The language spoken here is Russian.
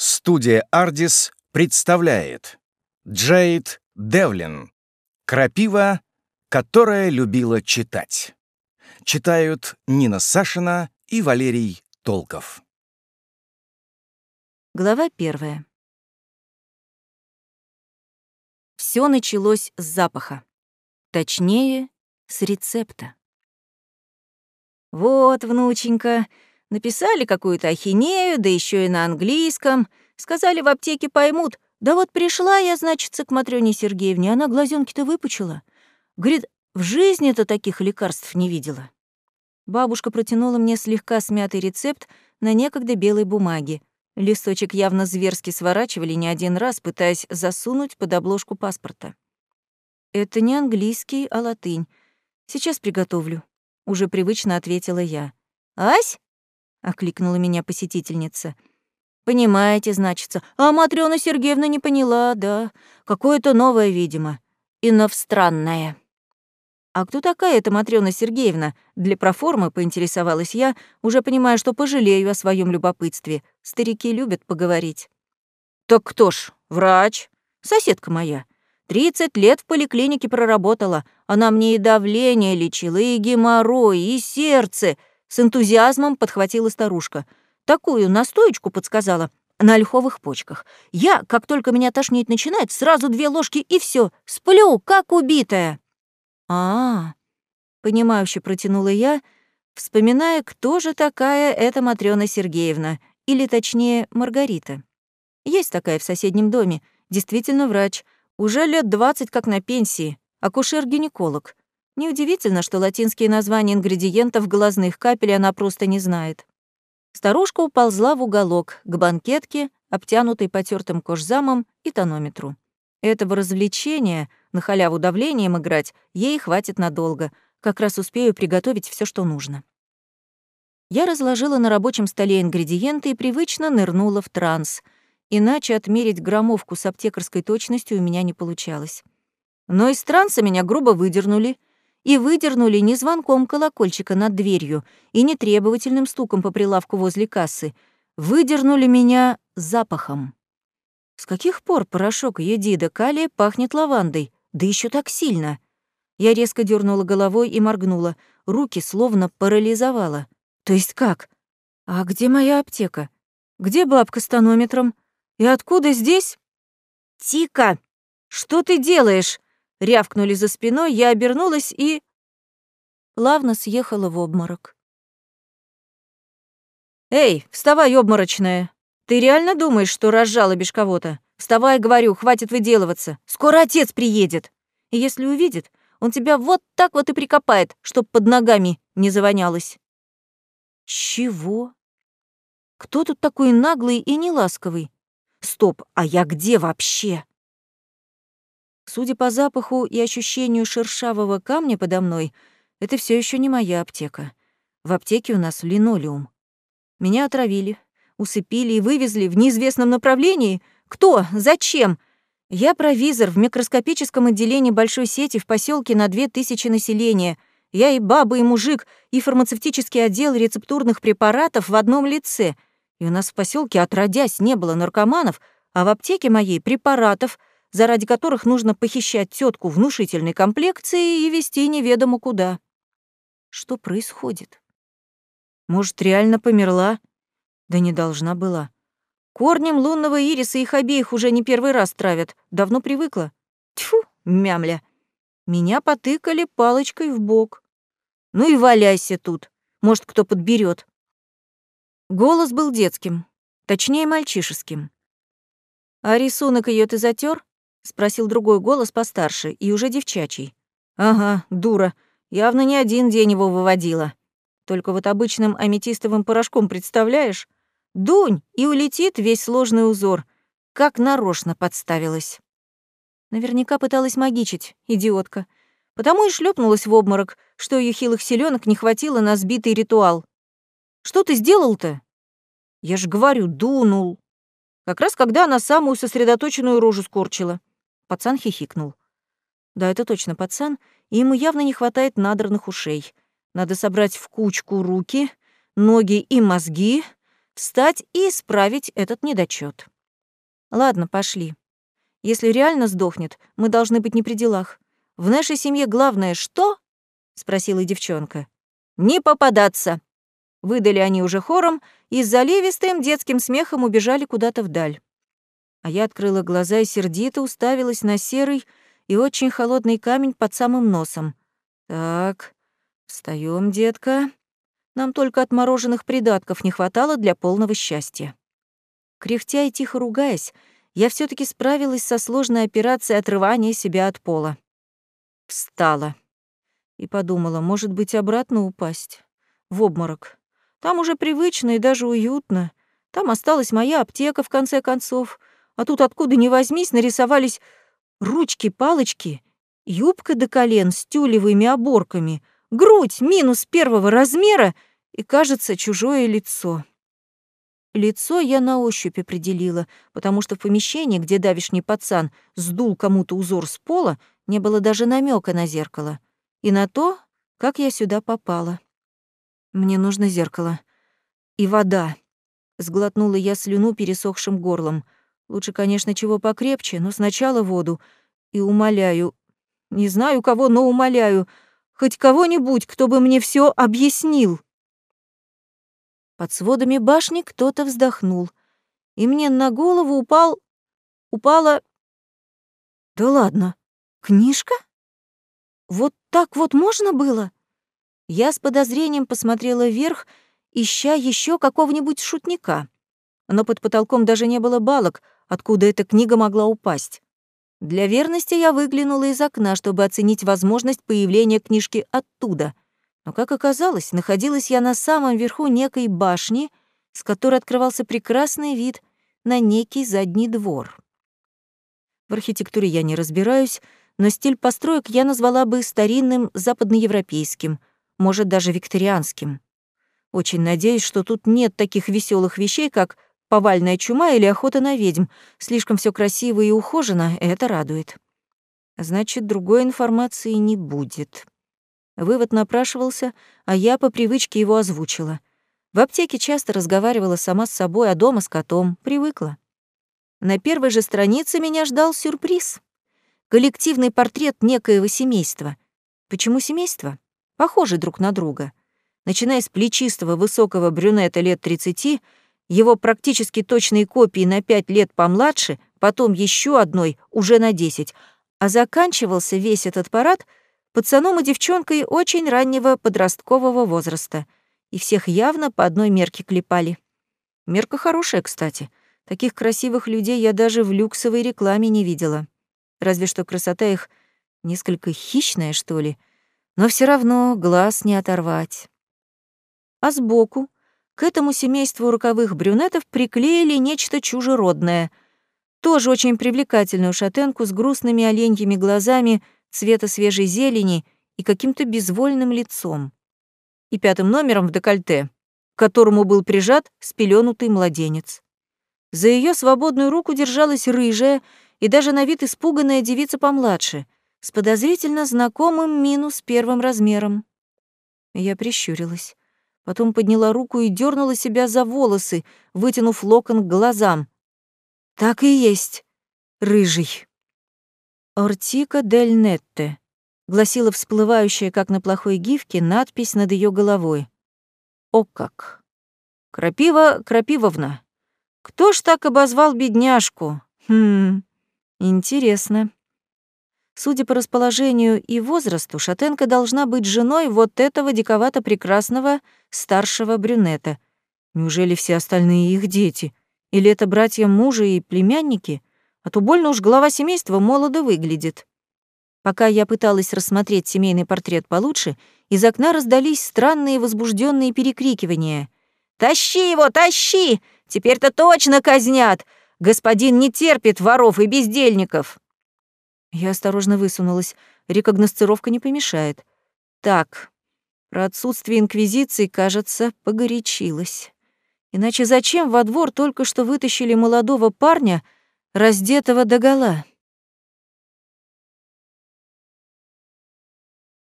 Студия «Ардис» представляет Джейд Девлин «Крапива, которая любила читать». Читают Нина Сашина и Валерий Толков. Глава первая. Все началось с запаха. Точнее, с рецепта. «Вот, внученька, написали какую-то ахинею, да еще и на английском. Сказали, в аптеке поймут. Да вот пришла я, значит, к Матрёне Сергеевне, она глазенки-то выпучила. Говорит, в жизни-то таких лекарств не видела». Бабушка протянула мне слегка смятый рецепт на некогда белой бумаге. Листочек явно зверски сворачивали не один раз, пытаясь засунуть под обложку паспорта. «Это не английский, а латынь. Сейчас приготовлю», — уже привычно ответила я. «Ась?» — окликнула меня посетительница. «Понимаете, значится. А Матрёна Сергеевна не поняла, да. Какое-то новое, видимо. Иновстранное». «А кто такая эта Матрёна Сергеевна?» Для проформы поинтересовалась я, уже понимая, что пожалею о своем любопытстве. Старики любят поговорить. «Так кто ж? Врач. Соседка моя. Тридцать лет в поликлинике проработала. Она мне и давление лечила, и геморрой, и сердце. С энтузиазмом подхватила старушка. Такую настоечку подсказала на ольховых почках. Я, как только меня тошнить начинает, сразу две ложки и все, сплю, как убитая. А, -а, -а понимающе протянула я, вспоминая, кто же такая эта Матрёна Сергеевна, или точнее Маргарита. Есть такая в соседнем доме, действительно врач, уже лет двадцать как на пенсии, акушер-гинеколог. Неудивительно, что латинские названия ингредиентов глазных капель она просто не знает. Старушка уползла в уголок, к банкетке, обтянутой потертым кожзамом и тонометру. Этого развлечения, на халяву давлением играть, ей хватит надолго. Как раз успею приготовить все, что нужно. Я разложила на рабочем столе ингредиенты и привычно нырнула в транс. Иначе отмерить граммовку с аптекарской точностью у меня не получалось. Но из транса меня грубо выдернули — и выдернули не звонком колокольчика над дверью и не требовательным стуком по прилавку возле кассы. Выдернули меня запахом. С каких пор порошок едида калия пахнет лавандой? Да еще так сильно. Я резко дернула головой и моргнула. Руки словно парализовала. То есть как? А где моя аптека? Где бабка с тонометром? И откуда здесь? Тика, что ты делаешь? Рявкнули за спиной, я обернулась и... Плавно съехала в обморок. «Эй, вставай, обморочная! Ты реально думаешь, что разжалобишь кого-то? Вставай, говорю, хватит выделываться. Скоро отец приедет. И если увидит, он тебя вот так вот и прикопает, чтоб под ногами не завонялось». «Чего? Кто тут такой наглый и неласковый? Стоп, а я где вообще?» Судя по запаху и ощущению шершавого камня подо мной, это все еще не моя аптека. В аптеке у нас линолеум. Меня отравили, усыпили и вывезли в неизвестном направлении. Кто? Зачем? Я провизор в микроскопическом отделении большой сети в поселке на 2000 населения. Я и баба, и мужик, и фармацевтический отдел рецептурных препаратов в одном лице. И у нас в поселке отродясь не было наркоманов, а в аптеке моей препаратов — заради которых нужно похищать тетку внушительной комплекции и вести неведомо куда. Что происходит? Может, реально померла? Да не должна была. Корнем лунного ириса их обеих уже не первый раз травят. Давно привыкла. Тьфу, мямля. Меня потыкали палочкой в бок. Ну и валяйся тут. Может, кто подберет. Голос был детским, точнее, мальчишеским. А рисунок ее ты затер? Спросил другой голос постарше и уже девчачий. Ага, дура. Явно не один день его выводила. Только вот обычным аметистовым порошком, представляешь? Дунь, и улетит весь сложный узор. Как нарочно подставилась. Наверняка пыталась магичить, идиотка. Потому и шлепнулась в обморок, что ее хилых селенок не хватило на сбитый ритуал. Что ты сделал-то? Я ж говорю, дунул. Как раз когда она самую сосредоточенную рожу скорчила. Пацан хихикнул. Да, это точно пацан, и ему явно не хватает надранных ушей. Надо собрать в кучку руки, ноги и мозги, встать и исправить этот недочет. Ладно, пошли. Если реально сдохнет, мы должны быть не при делах. В нашей семье главное что? спросила девчонка. Не попадаться. Выдали они уже хором и с заливистым детским смехом убежали куда-то вдаль. А я открыла глаза и сердито уставилась на серый и очень холодный камень под самым носом. Так, встаем, детка. Нам только отмороженных придатков не хватало для полного счастья. Кряхтя и тихо ругаясь, я все таки справилась со сложной операцией отрывания себя от пола. Встала. И подумала, может быть, обратно упасть. В обморок. Там уже привычно и даже уютно. Там осталась моя аптека, в конце концов. А тут откуда ни возьмись нарисовались ручки-палочки, юбка до колен с тюлевыми оборками, грудь минус первого размера и, кажется, чужое лицо. Лицо я на ощупь определила, потому что в помещении, где давишний пацан сдул кому-то узор с пола, не было даже намека на зеркало. И на то, как я сюда попала. Мне нужно зеркало. И вода. Сглотнула я слюну пересохшим горлом. Лучше, конечно, чего покрепче, но сначала воду. И умоляю, не знаю кого, но умоляю, хоть кого-нибудь, кто бы мне все объяснил. Под сводами башни кто-то вздохнул, и мне на голову упал... упала... Да ладно, книжка? Вот так вот можно было? Я с подозрением посмотрела вверх, ища еще какого-нибудь шутника. Но под потолком даже не было балок, откуда эта книга могла упасть. Для верности я выглянула из окна, чтобы оценить возможность появления книжки оттуда — но, как оказалось, находилась я на самом верху некой башни, с которой открывался прекрасный вид на некий задний двор. В архитектуре я не разбираюсь, но стиль построек я назвала бы старинным западноевропейским, может, даже викторианским. Очень надеюсь, что тут нет таких веселых вещей, как повальная чума или охота на ведьм. Слишком все красиво и ухожено, это радует. Значит, другой информации не будет. Вывод напрашивался, а я по привычке его озвучила. В аптеке часто разговаривала сама с собой, а дома с котом. Привыкла. На первой же странице меня ждал сюрприз. Коллективный портрет некоего семейства. Почему семейство? Похожи друг на друга. Начиная с плечистого высокого брюнета лет 30, его практически точные копии на 5 лет помладше, потом еще одной уже на 10, а заканчивался весь этот парад — пацаном и девчонкой очень раннего подросткового возраста. И всех явно по одной мерке клепали. Мерка хорошая, кстати. Таких красивых людей я даже в люксовой рекламе не видела. Разве что красота их несколько хищная, что ли. Но все равно глаз не оторвать. А сбоку к этому семейству роковых брюнетов приклеили нечто чужеродное. Тоже очень привлекательную шатенку с грустными оленьими глазами — цвета свежей зелени и каким-то безвольным лицом. И пятым номером в декольте, к которому был прижат спеленутый младенец. За ее свободную руку держалась рыжая и даже на вид испуганная девица помладше, с подозрительно знакомым минус первым размером. Я прищурилась. Потом подняла руку и дернула себя за волосы, вытянув локон к глазам. Так и есть. Рыжий. «Ортика дель Нетте», — гласила всплывающая, как на плохой гифке, надпись над ее головой. «О как! Крапива Крапивовна! Кто ж так обозвал бедняжку? Хм, интересно». Судя по расположению и возрасту, шатенка должна быть женой вот этого диковато-прекрасного старшего брюнета. Неужели все остальные их дети? Или это братья мужа и племянники? а то больно уж глава семейства молодо выглядит. Пока я пыталась рассмотреть семейный портрет получше, из окна раздались странные возбужденные перекрикивания. «Тащи его, тащи! Теперь-то точно казнят! Господин не терпит воров и бездельников!» Я осторожно высунулась. Рекогносцировка не помешает. Так, про отсутствие инквизиции, кажется, погорячилась. Иначе зачем во двор только что вытащили молодого парня — раздетого догола.